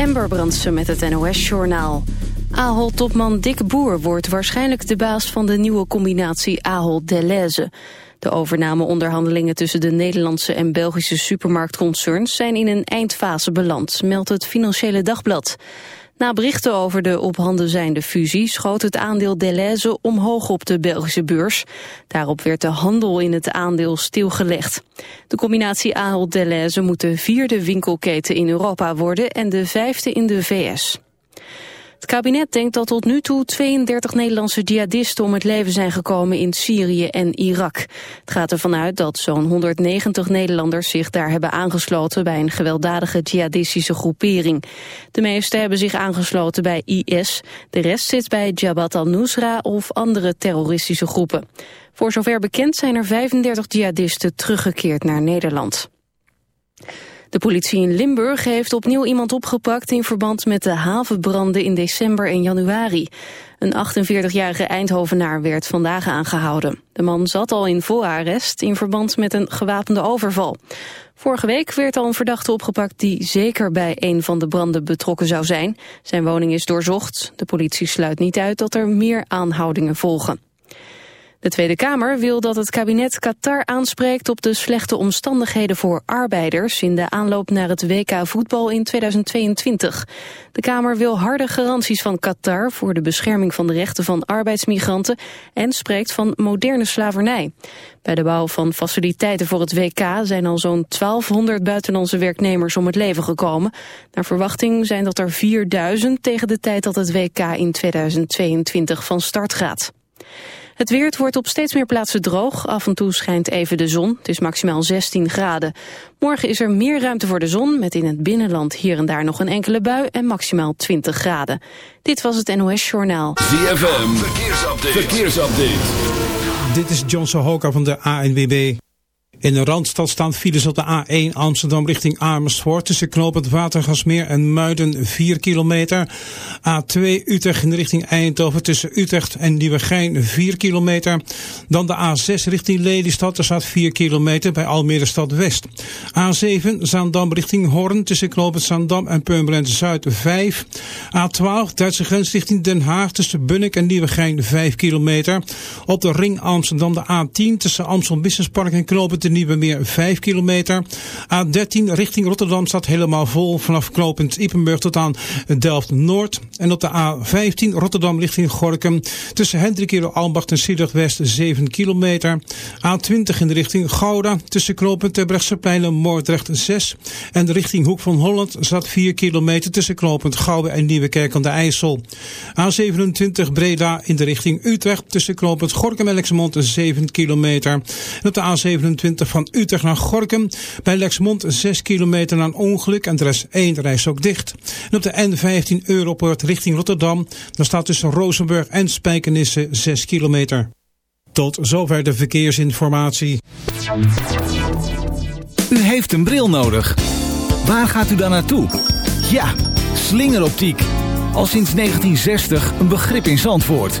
Ember Brandsen met het NOS-journaal. Ahold-topman Dick Boer wordt waarschijnlijk de baas van de nieuwe combinatie Ahold-Deleuze. De overnameonderhandelingen tussen de Nederlandse en Belgische supermarktconcerns zijn in een eindfase beland, meldt het Financiële Dagblad. Na berichten over de op handen zijnde fusie schoot het aandeel Deleuze omhoog op de Belgische beurs. Daarop werd de handel in het aandeel stilgelegd. De combinatie Ahold-Deleuze moet de vierde winkelketen in Europa worden en de vijfde in de VS. Het kabinet denkt dat tot nu toe 32 Nederlandse jihadisten om het leven zijn gekomen in Syrië en Irak. Het gaat ervan uit dat zo'n 190 Nederlanders zich daar hebben aangesloten bij een gewelddadige jihadistische groepering. De meeste hebben zich aangesloten bij IS, de rest zit bij Jabhat al-Nusra of andere terroristische groepen. Voor zover bekend zijn er 35 jihadisten teruggekeerd naar Nederland. De politie in Limburg heeft opnieuw iemand opgepakt in verband met de havenbranden in december en januari. Een 48-jarige Eindhovenaar werd vandaag aangehouden. De man zat al in voorarrest in verband met een gewapende overval. Vorige week werd al een verdachte opgepakt die zeker bij een van de branden betrokken zou zijn. Zijn woning is doorzocht. De politie sluit niet uit dat er meer aanhoudingen volgen. De Tweede Kamer wil dat het kabinet Qatar aanspreekt op de slechte omstandigheden voor arbeiders in de aanloop naar het WK voetbal in 2022. De Kamer wil harde garanties van Qatar voor de bescherming van de rechten van arbeidsmigranten en spreekt van moderne slavernij. Bij de bouw van faciliteiten voor het WK zijn al zo'n 1200 buitenlandse werknemers om het leven gekomen. Naar verwachting zijn dat er 4000 tegen de tijd dat het WK in 2022 van start gaat. Het weer wordt op steeds meer plaatsen droog. Af en toe schijnt even de zon. Het is maximaal 16 graden. Morgen is er meer ruimte voor de zon... met in het binnenland hier en daar nog een enkele bui... en maximaal 20 graden. Dit was het NOS Journaal. ZFM, verkeersupdate. verkeersupdate. Dit is John Sohoka van de ANWB. In de Randstad staan files op de A1 Amsterdam richting Amersfoort. Tussen knooppunt Watergasmeer en Muiden 4 kilometer. A2 Utrecht in de richting Eindhoven tussen Utrecht en Nieuwegein 4 kilometer. Dan de A6 richting Lelystad. Er staat 4 kilometer bij Almere Stad West. A7 Zaandam richting Hoorn tussen knooppunt Zaandam en Purmerend Zuid 5. A12 Duitse grens richting Den Haag tussen Bunnik en Nieuwegein 5 kilometer. Op de ring Amsterdam de A10 tussen Amstel Business Park en knooppunt Nieuwe Meer 5 kilometer. A13 richting Rotterdam staat helemaal vol vanaf knooppunt Ippenburg tot aan Delft-Noord. En op de A15 Rotterdam richting Gorkum tussen Hendrikero, Almbacht en Siedert West 7 kilometer. A20 in de richting Gouda tussen knooppunt Terbrechtseplein en Moordrecht 6. En richting Hoek van Holland staat 4 kilometer tussen knooppunt Gouda en Nieuwekerk aan de IJssel. A27 Breda in de richting Utrecht tussen knooppunt Gorkum en Lexmond 7 kilometer. En op de A27 van Utrecht naar Gorkum. Bij Lexmond 6 kilometer na een ongeluk en er is één reis ook dicht. En op de N15 Europoort richting Rotterdam. Daar staat tussen Rozenburg en Spijkenisse 6 kilometer. Tot zover de verkeersinformatie. U heeft een bril nodig. Waar gaat u dan naartoe? Ja, slingeroptiek. Al sinds 1960 een begrip in Zandvoort.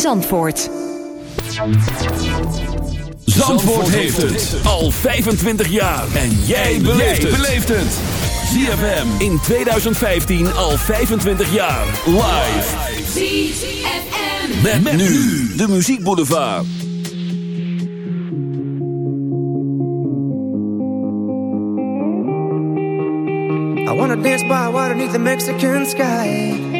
Zandvoort. Zandvoort, heeft het. Al 25 jaar. En jij beleeft het. ZFM. In 2015 al 25 jaar. Live. ZFM. Met, met nu de muziekboulevard. I wanna dance by water beneath the Mexican sky.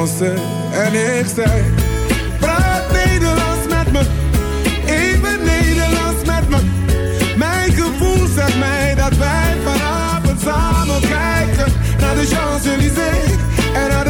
En ik zeg, praat Nederlands met me, even Nederlands met me. Mijn gevoel zegt mij dat wij vanavond samen kijken naar de Champs-Élysées en naar de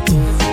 tanto.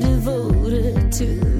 devoted to